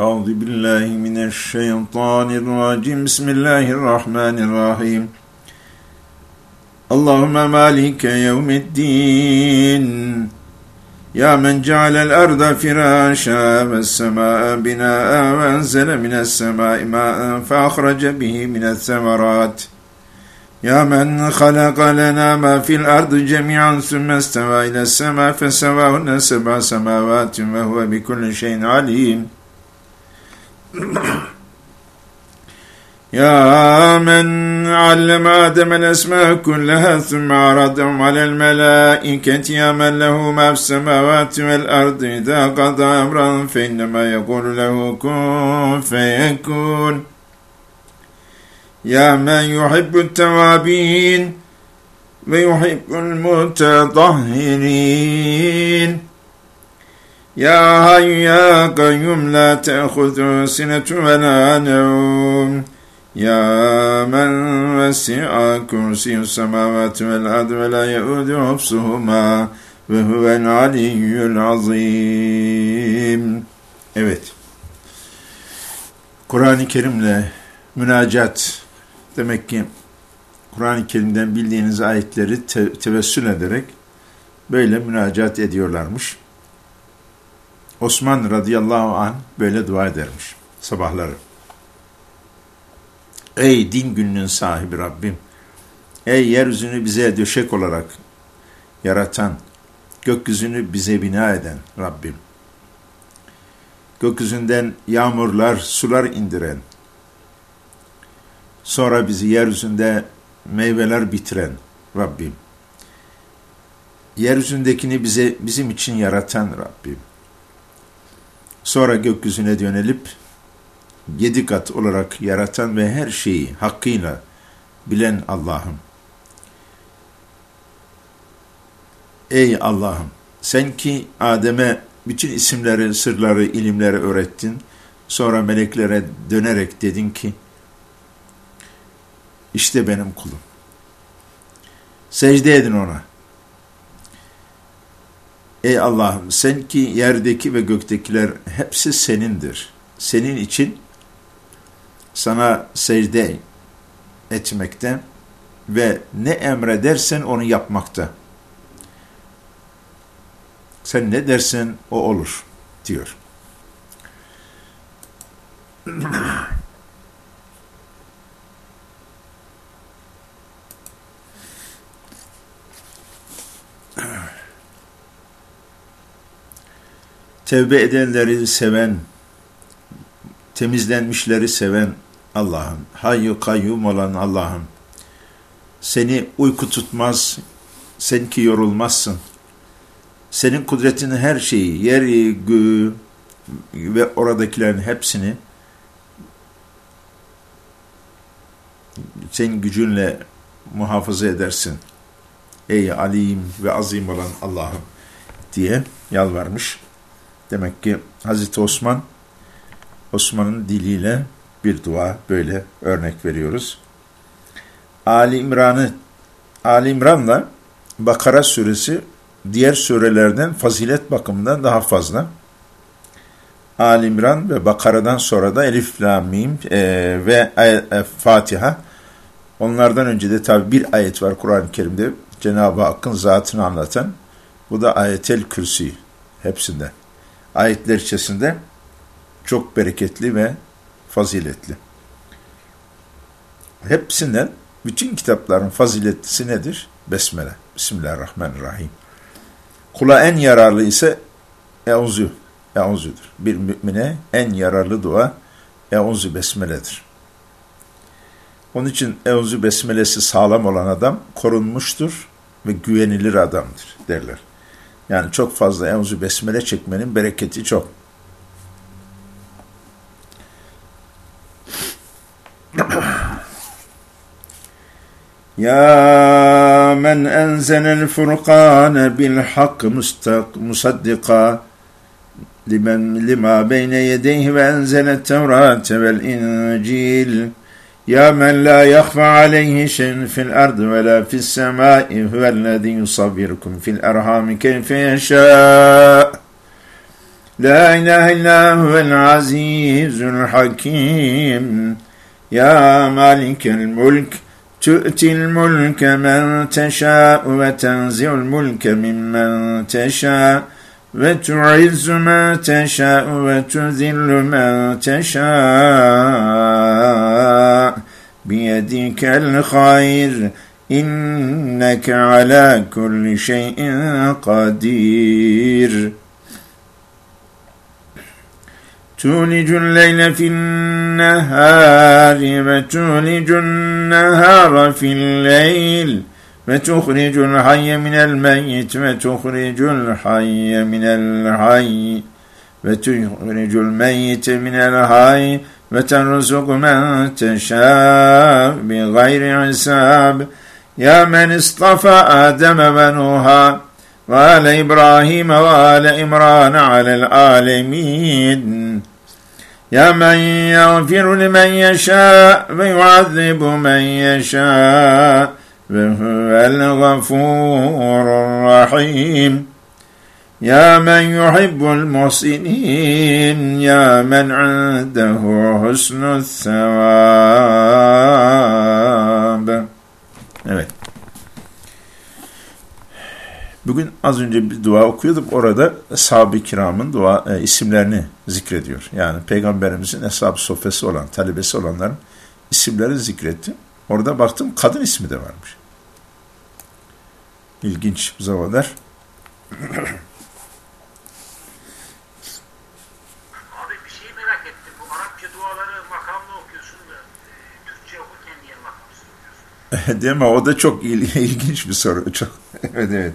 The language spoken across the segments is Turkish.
أعوذ بالله من الشيطان الرجيم. بسم الله الرحمن الرحيم. اللهم مالك يوم الدين. يا من جعل الأرض فراشا والسماء بناء وأنزل من السماء ماء فأخرج به من الثمرات. يا من خلق لنا ما في الأرض جميعا ثم استوى إلى السماء فسواهن سبع سماوات وهو بكل شيء عليم. يا من علم آدم الأسماء كلها ثم عرضهم على الملائكة يا من له ما في السماوات والأرض إذا قضى أمرا فإنما يقول له كن فيكون. يا من يحب التوابين ويحب المتطهرين. يا حي يا قيوم لا تأخذ سنة ولا نوم يا من وسع كرسي السماوات والأرض ولا يؤود حفظهما وهو العلي العظيم Evet. Kur'an-ı Kerim'le münacat demek ki Kur'an-ı Kerim'den bildiğiniz ayetleri te tevessül ederek böyle münacat ediyorlarmış. Osman radıyallahu an böyle dua edermiş sabahları. Ey din gününün sahibi Rabbim, ey yeryüzünü bize döşek olarak yaratan, gökyüzünü bize bina eden Rabbim, gökyüzünden yağmurlar, sular indiren, sonra bizi yeryüzünde meyveler bitiren Rabbim, yeryüzündekini bize bizim için yaratan Rabbim, sonra gökyüzüne dönelip yedi kat olarak yaratan ve her şeyi hakkıyla bilen Allah'ım. Ey Allah'ım sen ki Adem'e bütün isimleri, sırları, ilimleri öğrettin. Sonra meleklere dönerek dedin ki işte benim kulum. Secde edin ona. Ey Allah'ım sen ki yerdeki ve göktekiler hepsi senindir. Senin için sana secde etmekte ve ne emredersen onu yapmakta. Sen ne dersen o olur diyor. Tevbe edenleri seven, temizlenmişleri seven Allah'ım, hayyu kayyum olan Allah'ım, seni uyku tutmaz, sen ki yorulmazsın. Senin kudretinin her şeyi, yeri, göğü ve oradakilerin hepsini sen gücünle muhafaza edersin. Ey alim ve azim olan Allah'ım diye yalvarmış. Demek ki Hazreti Osman, Osman'ın diliyle bir dua böyle örnek veriyoruz. Ali İmran'ı Ali İmran'la Bakara suresi diğer surelerden fazilet bakımından daha fazla. Ali İmran ve Bakara'dan sonra da Elif, La, Mim e, ve e, Fatiha. Onlardan önce de tabi bir ayet var Kur'an-ı Kerim'de Cenab-ı Hakk'ın zatını anlatan. Bu da ayetel kürsi hepsinden. Ayetler içerisinde çok bereketli ve faziletli. Hepsinden, bütün kitapların faziletlisi nedir? Besmele. Bismillahirrahmanirrahim. Kula en yararlı ise Euzu, Euzu'dur. Bir mümine en yararlı dua Euzu Besmele'dir. Onun için Euzu Besmelesi sağlam olan adam korunmuştur ve güvenilir adamdır derler. Yani çok fazla Evzu Besmele çekmenin bereketi çok. Ya men enzenel furkane bil hak musaddika limen lima beyne yedeyhi ve enzenet tevrate vel incil. يا من لا يخفى عليه شيء في الأرض ولا في السماء هو الذي يصبركم في الأرحام كيف يشاء لا إله إلا هو العزيز الحكيم يا مالك الملك تؤتي الملك من تشاء وتنزع الملك ممن تشاء وتعز ما تشاء وتذل ما تشاء بيدك الخير إنك على كل شيء قدير. تولج الليل في النهار وتولج النهار في الليل وتخرج الحي من الميت وتخرج الحي من الحي وتخرج الميت من الحي وترزق من تشاء بغير حساب. يا من اصطفى آدم ونوحا وآل إبراهيم وآل إمران على العالمين. يا من يغفر لمن يشاء ويعذب من يشاء وهو الغفور الرحيم. يا من يحب المحسنين يا من عنده حسن الثواب Evet. Bugün az önce bir dua okuyorduk. Orada sahabe-i kiramın dua e, isimlerini zikrediyor. Yani peygamberimizin eshab-ı sofrası olan, talebesi olanların isimlerini zikretti. Orada baktım kadın ismi de varmış. İlginç bu zamanlar. Değil mi? O da çok il- ilginç bir soru. Çok. evet evet.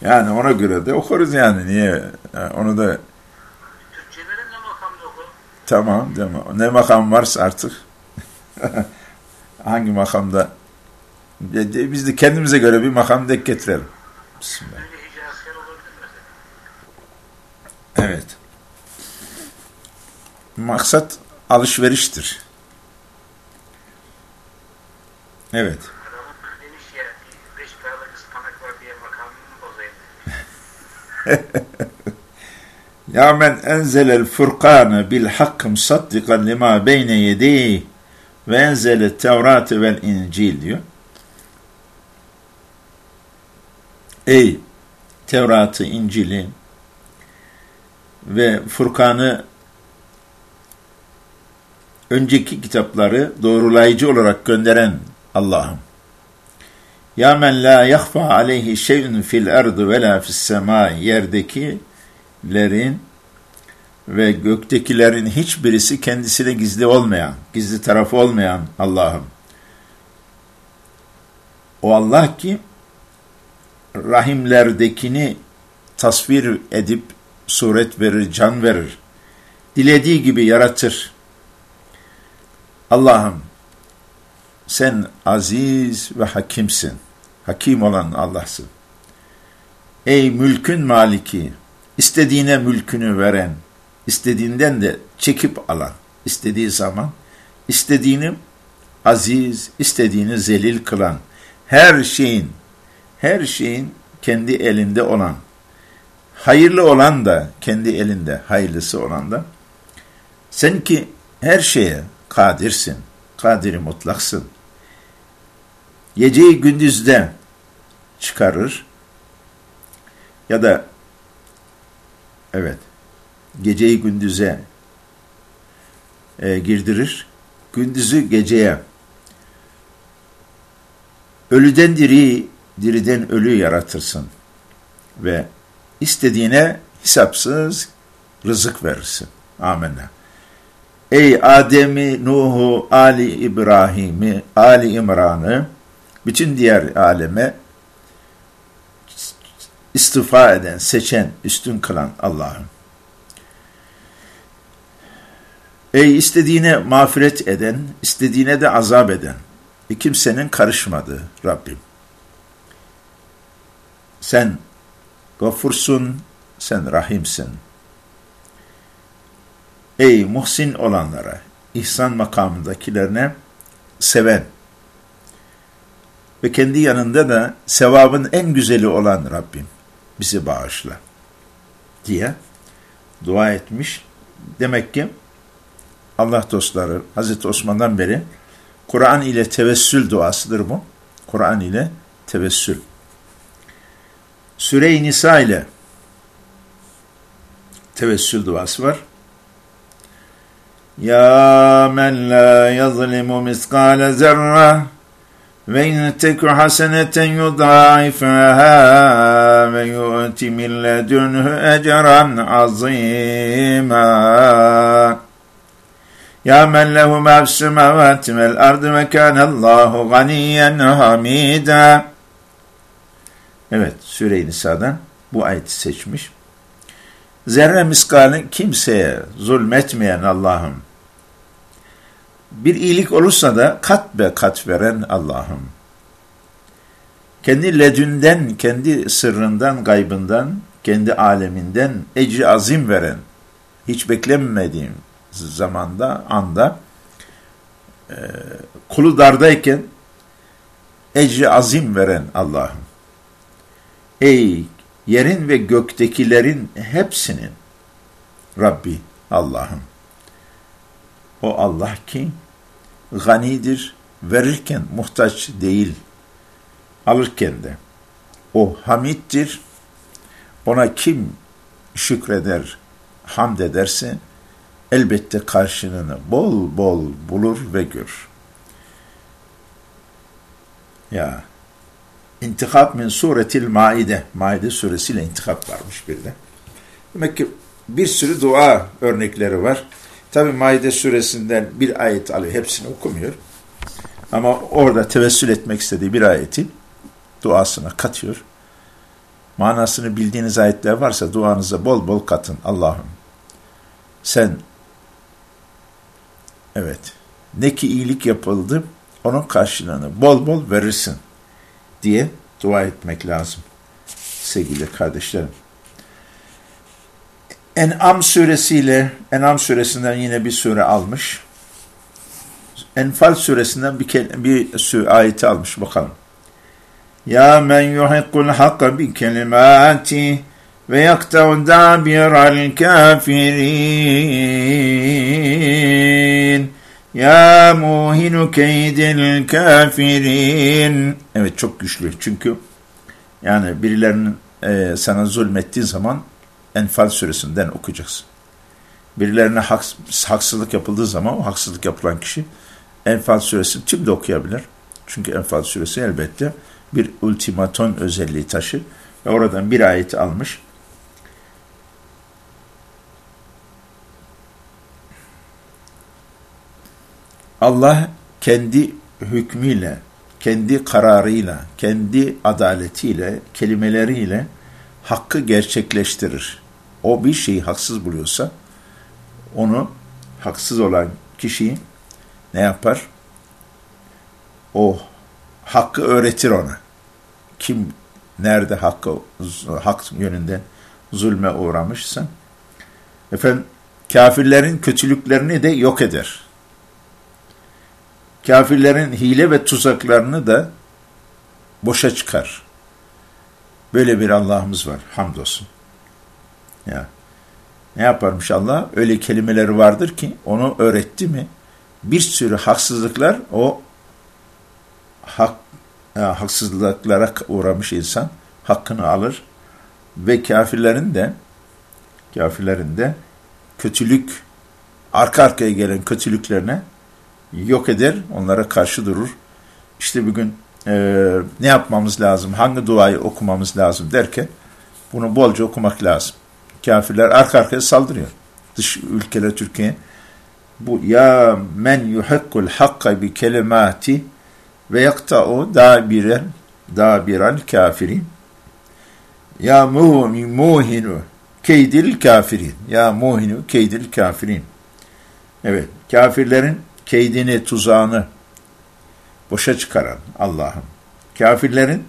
Yani ona göre de okuruz yani. Niye? Yani onu da Türkçelerin de makamlı oku. tamam değil mi? Ne makam varsa artık. Hangi makamda? Biz de kendimize göre bir makam denk getirelim. Bismillah. Evet. Maksat alışveriştir. Evet. Ya men enzelel furkane bil hakkı musaddikan lima beyne yedeyh ve enzelet tevrate vel incil diyor. Ey Tevrat'ı, İncil'i ve Furkan'ı önceki kitapları doğrulayıcı olarak gönderen Allah'ım. Ya men la yahfa aleyhi şey'un fil ardı ve la fis sema yerdekilerin ve göktekilerin hiçbirisi kendisine gizli olmayan, gizli tarafı olmayan Allah'ım. O Allah ki rahimlerdekini tasvir edip suret verir, can verir. Dilediği gibi yaratır. Allah'ım sen aziz ve hakimsin. Hakim olan Allah'sın. Ey mülkün maliki, istediğine mülkünü veren, istediğinden de çekip alan, istediği zaman, istediğini aziz, istediğini zelil kılan, her şeyin, her şeyin kendi elinde olan, hayırlı olan da kendi elinde, hayırlısı olan da, sen ki her şeye kadirsin, kadiri mutlaksın. Geceyi gündüzde çıkarır ya da evet geceyi gündüze e, girdirir, gündüzü geceye ölüden diri, diriden ölü yaratırsın ve istediğine hesapsız rızık verirsin. Amenna. Ey Adem'i, Nuh'u, Ali İbrahim'i, Ali İmran'ı, bütün diğer aleme istifa eden, seçen, üstün kılan Allah'ım. Ey istediğine mağfiret eden, istediğine de azap eden ve kimsenin karışmadığı Rabbim. Sen gafursun, sen rahimsin. Ey muhsin olanlara, ihsan makamındakilerine seven ve kendi yanında da sevabın en güzeli olan Rabbim bizi bağışla diye dua etmiş. Demek ki Allah dostları Hazreti Osman'dan beri Kur'an ile tevessül duasıdır bu. Kur'an ile tevessül. Süre-i Nisa ile tevessül duası var. Ya men la yazlimu miskale zerre ve in teku haseneten yudaifaha min ledünhü ecran azîmâ. Ya men lehu ma fis semavati vel ardı ve kânallâhu ganiyen hamîdâ. Evet, Süre-i Nisa'dan bu ayeti seçmiş. Zerre miskali kimseye zulmetmeyen Allah'ım. Bir iyilik olursa da kat be kat veren Allah'ım. Kendi ledünden, kendi sırrından, gaybından, kendi aleminden ecri azim veren, hiç beklenmediğim zamanda, anda, e, kulu dardayken ecri azim veren Allah'ım. Ey yerin ve göktekilerin hepsinin Rabbi Allah'ım. O Allah ki ganidir, verirken muhtaç değil, alırken de. O hamiddir, ona kim şükreder, hamd ederse elbette karşılığını bol bol bulur ve görür. Ya İntikap min suretil maide. Maide suresiyle intikap varmış bir de. Demek ki bir sürü dua örnekleri var. Tabi Maide suresinden bir ayet alıyor. Hepsini okumuyor. Ama orada tevessül etmek istediği bir ayeti duasına katıyor. Manasını bildiğiniz ayetler varsa duanıza bol bol katın. Allah'ım sen evet ne ki iyilik yapıldı onun karşılığını bol bol verirsin diye dua etmek lazım sevgili kardeşlerim. En'am suresiyle En'am suresinden yine bir sure almış. Enfal suresinden bir, bir sure ayeti almış bakalım. Ya men yuhiqqul hakka bi kelimati ve yakta'u dabiral kafirin ya muhinu keydil kafirin. Evet çok güçlü. Çünkü yani birilerinin e, sana zulmettiği zaman Enfal suresinden okuyacaksın. Birilerine hak, haksızlık yapıldığı zaman o haksızlık yapılan kişi Enfal suresini tüm de okuyabilir. Çünkü Enfal suresi elbette bir ultimaton özelliği taşır. Ve oradan bir ayet almış. Allah kendi hükmüyle, kendi kararıyla, kendi adaletiyle, kelimeleriyle hakkı gerçekleştirir. O bir şeyi haksız buluyorsa, onu haksız olan kişiyi ne yapar? O hakkı öğretir ona. Kim nerede hakkı, hak yönünde zulme uğramışsa, efendim kafirlerin kötülüklerini de yok eder kafirlerin hile ve tuzaklarını da boşa çıkar. Böyle bir Allah'ımız var. Hamdolsun. Ya. Ne yaparmış Allah? Öyle kelimeleri vardır ki onu öğretti mi bir sürü haksızlıklar o hak, ya, haksızlıklara uğramış insan hakkını alır ve kafirlerin de kafirlerin de kötülük arka arkaya gelen kötülüklerine yok eder, onlara karşı durur. İşte bugün e, ne yapmamız lazım, hangi duayı okumamız lazım derken bunu bolca okumak lazım. Kafirler arka arkaya saldırıyor. Dış ülkeler Türkiye. Bu ya men yuhakkul hakka bi kelimati ve yakta'u dabiren dabiral kafirin. Ya muhinu keydil kafirin. Ya muhinu keydil kafirin. Evet, kafirlerin keydini, tuzağını boşa çıkaran Allah'ım. Kafirlerin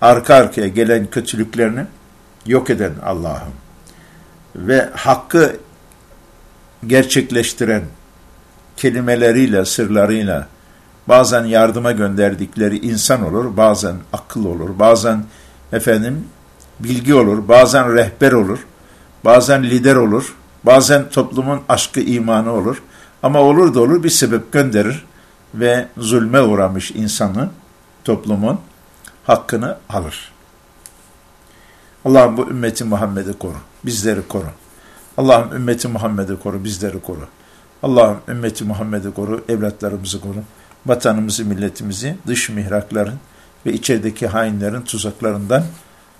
arka arkaya gelen kötülüklerini yok eden Allah'ım. Ve hakkı gerçekleştiren kelimeleriyle, sırlarıyla bazen yardıma gönderdikleri insan olur, bazen akıl olur, bazen efendim bilgi olur, bazen rehber olur, bazen lider olur, bazen toplumun aşkı imanı olur. Ama olur da olur bir sebep gönderir ve zulme uğramış insanı, toplumun hakkını alır. Allah'ım bu ümmeti Muhammed'i koru, bizleri koru. Allah'ım ümmeti Muhammed'i koru, bizleri koru. Allah'ım ümmeti Muhammed'i koru, evlatlarımızı koru. Vatanımızı, milletimizi dış mihrakların ve içerideki hainlerin tuzaklarından,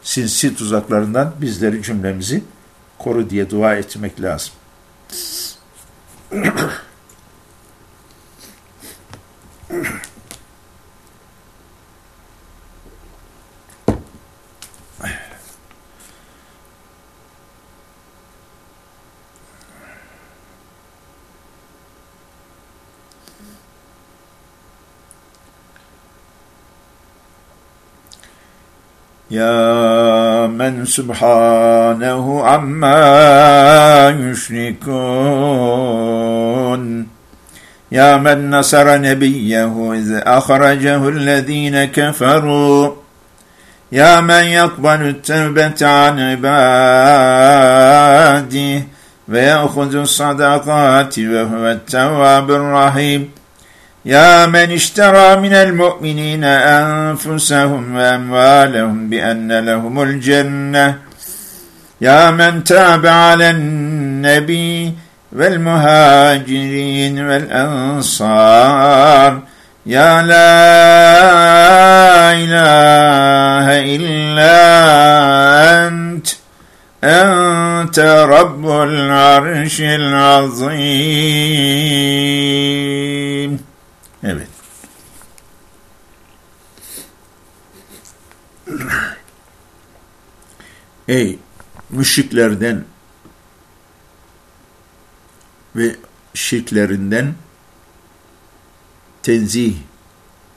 sinsi tuzaklarından bizleri cümlemizi koru diye dua etmek lazım. يا من سبحانه عما يشركون. يا من نصر نبيه إذ أخرجه الذين كفروا. يا من يقبل التوبة عن عباده ويأخذ الصدقات وهو التواب الرحيم. يا من اشترى من المؤمنين أنفسهم وأموالهم بأن لهم الجنة. يا من تاب على النبي والمهاجرين والأنصار. يا لا إله إلا أنت. أنت رب العرش العظيم. Evet. Ey müşriklerden ve şirklerinden tenzih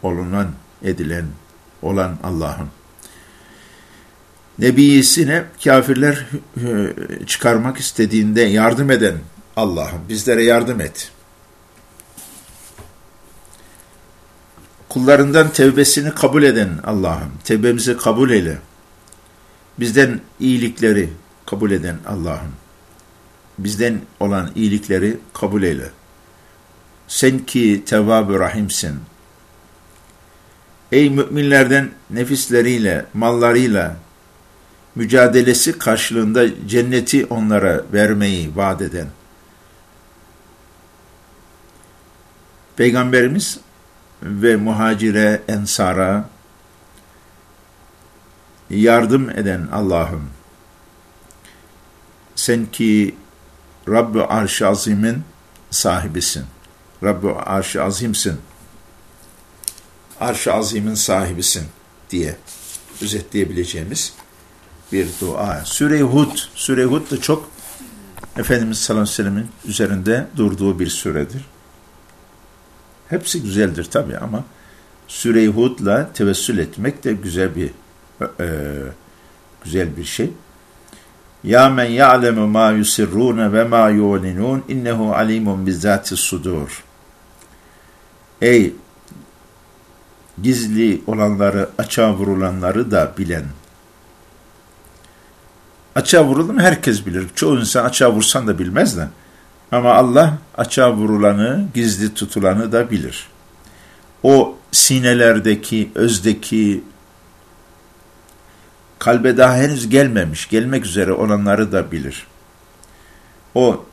olunan, edilen, olan Allah'ım. Nebiyisine kafirler çıkarmak istediğinde yardım eden Allah'ım bizlere yardım et. Kullarından tevbesini kabul eden Allah'ım, tevbemizi kabul eyle. Bizden iyilikleri kabul eden Allah'ım, bizden olan iyilikleri kabul eyle. Sen ki tevvab Rahimsin. Ey müminlerden nefisleriyle, mallarıyla mücadelesi karşılığında cenneti onlara vermeyi vaat eden Peygamberimiz ve muhacire, ensara yardım eden Allah'ım. Sen ki Rabb-ı Arş-ı Azim'in sahibisin. Rabb-ı Arş-ı Azim'sin. Arş-ı Azim'in sahibisin diye özetleyebileceğimiz bir dua. Süre-i Hud, Süre-i Hud da çok Efendimiz sallallahu aleyhi ve sellemin üzerinde durduğu bir süredir. Hepsi güzeldir tabi ama Süre-i Hud'la tevessül etmek de güzel bir e, güzel bir şey. Ya men ya'lemu ma yusirrune ve ma yu'linun innehu alimun bizzati sudur. Ey gizli olanları, açığa vurulanları da bilen. Açığa vurulun herkes bilir. Çoğu insan açığa vursan da bilmez de. Ama Allah açığa vurulanı, gizli tutulanı da bilir. O sinelerdeki, özdeki, kalbe daha henüz gelmemiş, gelmek üzere olanları da bilir. O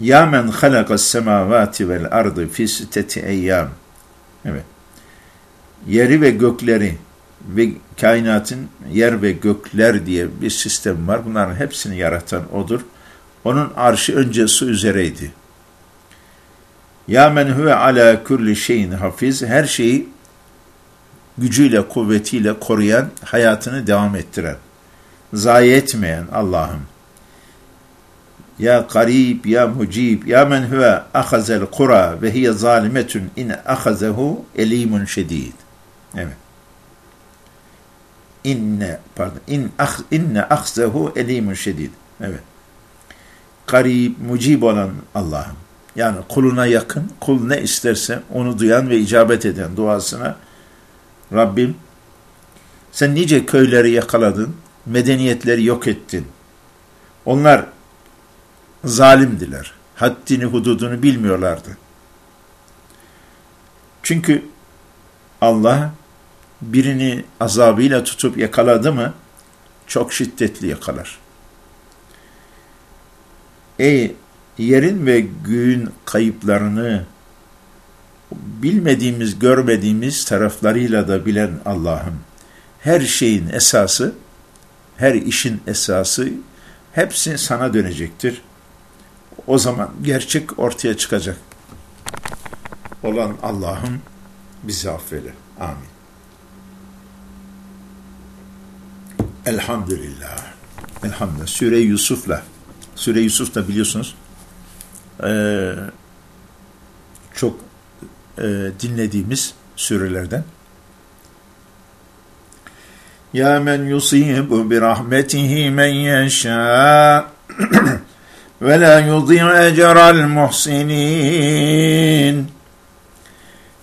ya men halakas semavati vel ardı fi sitteti eyyam. Evet. Yeri ve gökleri ve kainatın yer ve gökler diye bir sistem var. Bunların hepsini yaratan odur. Onun arşı önce su üzereydi. Ya men huve ala kulli şeyin hafiz, her şeyi gücüyle, kuvvetiyle koruyan, hayatını devam ettiren, zayi etmeyen Allah'ım. Ya karib, ya mucib, ya men huve ahazel kura ve hiye zalimetun in ahazehu elimun şedid. Evet. İnne, pardon, in, ah, inne ahzehu elimun şedid. Evet garip, mucib olan Allah'ım. Yani kuluna yakın, kul ne isterse onu duyan ve icabet eden duasına Rabbim sen nice köyleri yakaladın, medeniyetleri yok ettin. Onlar zalimdiler. Haddini hududunu bilmiyorlardı. Çünkü Allah birini azabıyla tutup yakaladı mı çok şiddetli yakalar. Ey yerin ve göğün kayıplarını bilmediğimiz, görmediğimiz taraflarıyla da bilen Allah'ım. Her şeyin esası, her işin esası hepsi sana dönecektir. O zaman gerçek ortaya çıkacak. Olan Allah'ım bizi affeyle. Amin. Elhamdülillah. Elhamdülillah. Süre Yusuf'la. Süre Yusuf da biliyorsunuz ee, çok e, dinlediğimiz sürelerden. Ya men yusibu bi rahmetihi men yasha ve la yudhi'u ecral muhsinin.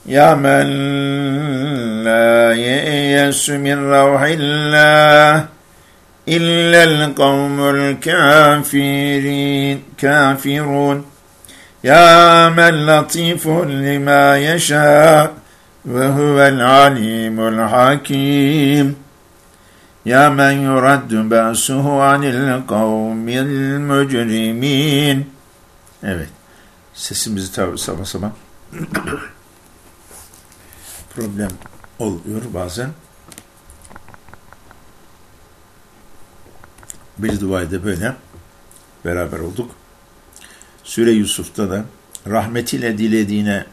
Ya men la ye'yesu min ravhillah kavmul kafirin kafirun. Ya men latifun lima yeşâ ve huvel alimul hakim. Ya men yuraddu ba'suhu anil kavmil mücrimin. Evet. Sesimizi tabi sabah sabah problem oluyor bazen. Bir duayda böyle beraber olduk. Süre Yusuf'ta da rahmetiyle dilediğine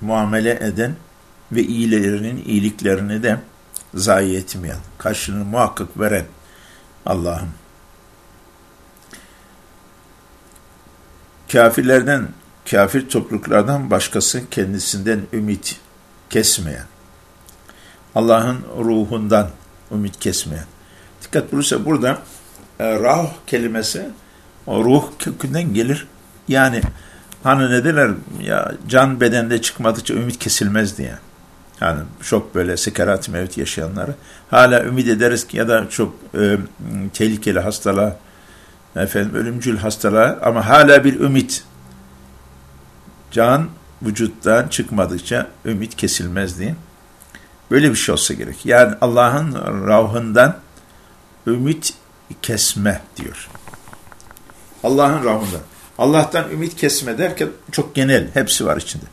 muamele eden ve iyilerinin iyiliklerini de zayi etmeyen, karşılığını muhakkak veren Allah'ım. Kafirlerden, kafir topluluklardan başkası kendisinden ümit kesmeyen, Allah'ın ruhundan ümit kesmeyen. Dikkat bulursa burada e, rah kelimesi o ruh kökünden gelir. Yani hani ne derler ya can bedende çıkmadıkça ümit kesilmez diye. Yani çok böyle sekerat mevt yaşayanları hala ümit ederiz ki ya da çok e, tehlikeli hastalığa efendim ölümcül hastalığa ama hala bir ümit can vücuttan çıkmadıkça ümit kesilmez diye. Böyle bir şey olsa gerek. Yani Allah'ın rahından ümit kesme diyor. Allah'ın rahından. Allah'tan ümit kesme derken çok genel, hepsi var içinde.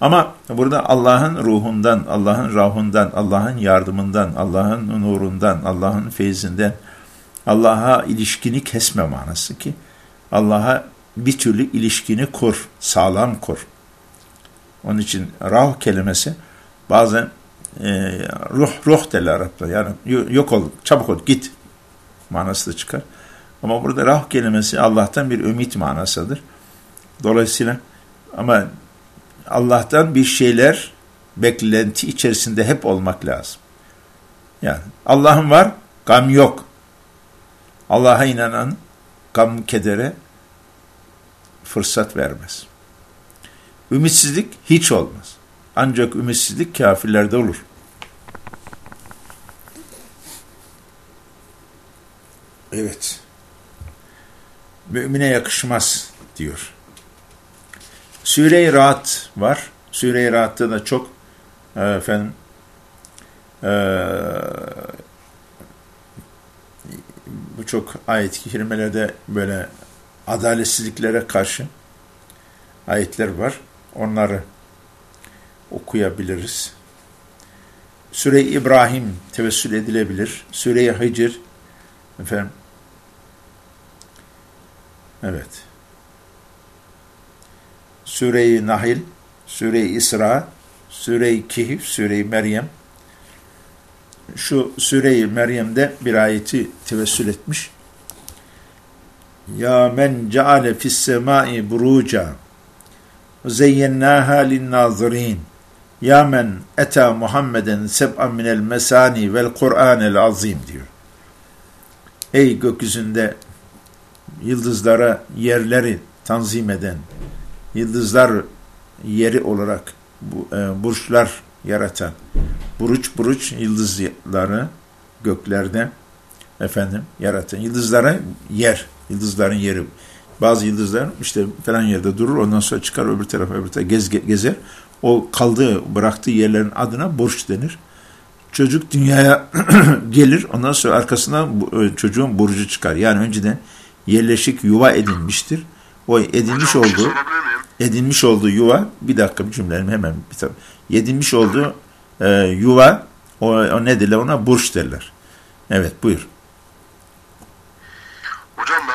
Ama burada Allah'ın ruhundan, Allah'ın rahundan, Allah'ın yardımından, Allah'ın nurundan, Allah'ın feyzinden, Allah'a ilişkini kesme manası ki Allah'a bir türlü ilişkini kur, sağlam kur. Onun için rah kelimesi bazen e, ruh ruh derler Araplar. Yani yok ol, çabuk ol, git manası da çıkar. Ama burada rah kelimesi Allah'tan bir ümit manasıdır. Dolayısıyla ama Allah'tan bir şeyler beklenti içerisinde hep olmak lazım. Yani Allah'ın var, gam yok. Allah'a inanan gam kedere fırsat vermez. Ümitsizlik hiç olmaz. Ancak ümitsizlik kafirlerde olur. Evet mümine yakışmaz diyor. Süre-i Rahat var. Süre-i Rahat'ta da çok e, efendim e, bu çok ayet-i böyle adaletsizliklere karşı ayetler var. Onları okuyabiliriz. Süre-i İbrahim tevessül edilebilir. Süre-i Hicr efendim Evet. Süre-i Nahil, Süre-i İsra, Süre-i Kihif, Süre-i Meryem. Şu Süre-i Meryem'de bir ayeti tevessül etmiş. Ya men ceale fis semai buruca zeyyennaha lin-nazirin. Ya men eta Muhammeden seb'an minel mesani vel Kur'anel azim diyor. Ey gökyüzünde yıldızlara yerleri tanzim eden, yıldızlar yeri olarak e, burçlar yaratan, buruç buruç yıldızları göklerde efendim yaratan, yıldızlara yer, yıldızların yeri. Bazı yıldızlar işte falan yerde durur ondan sonra çıkar öbür tarafa öbür tarafa gez, gezer. O kaldığı bıraktığı yerlerin adına burç denir. Çocuk dünyaya gelir ondan sonra arkasından e, çocuğun burcu çıkar. Yani önceden yerleşik yuva edinmiştir. O edinmiş Hocam, şey olduğu edinmiş olduğu yuva bir dakika bir cümlemi hemen bir tabi. Edinmiş olduğu e, yuva o, o ne derler ona burç derler. Evet buyur.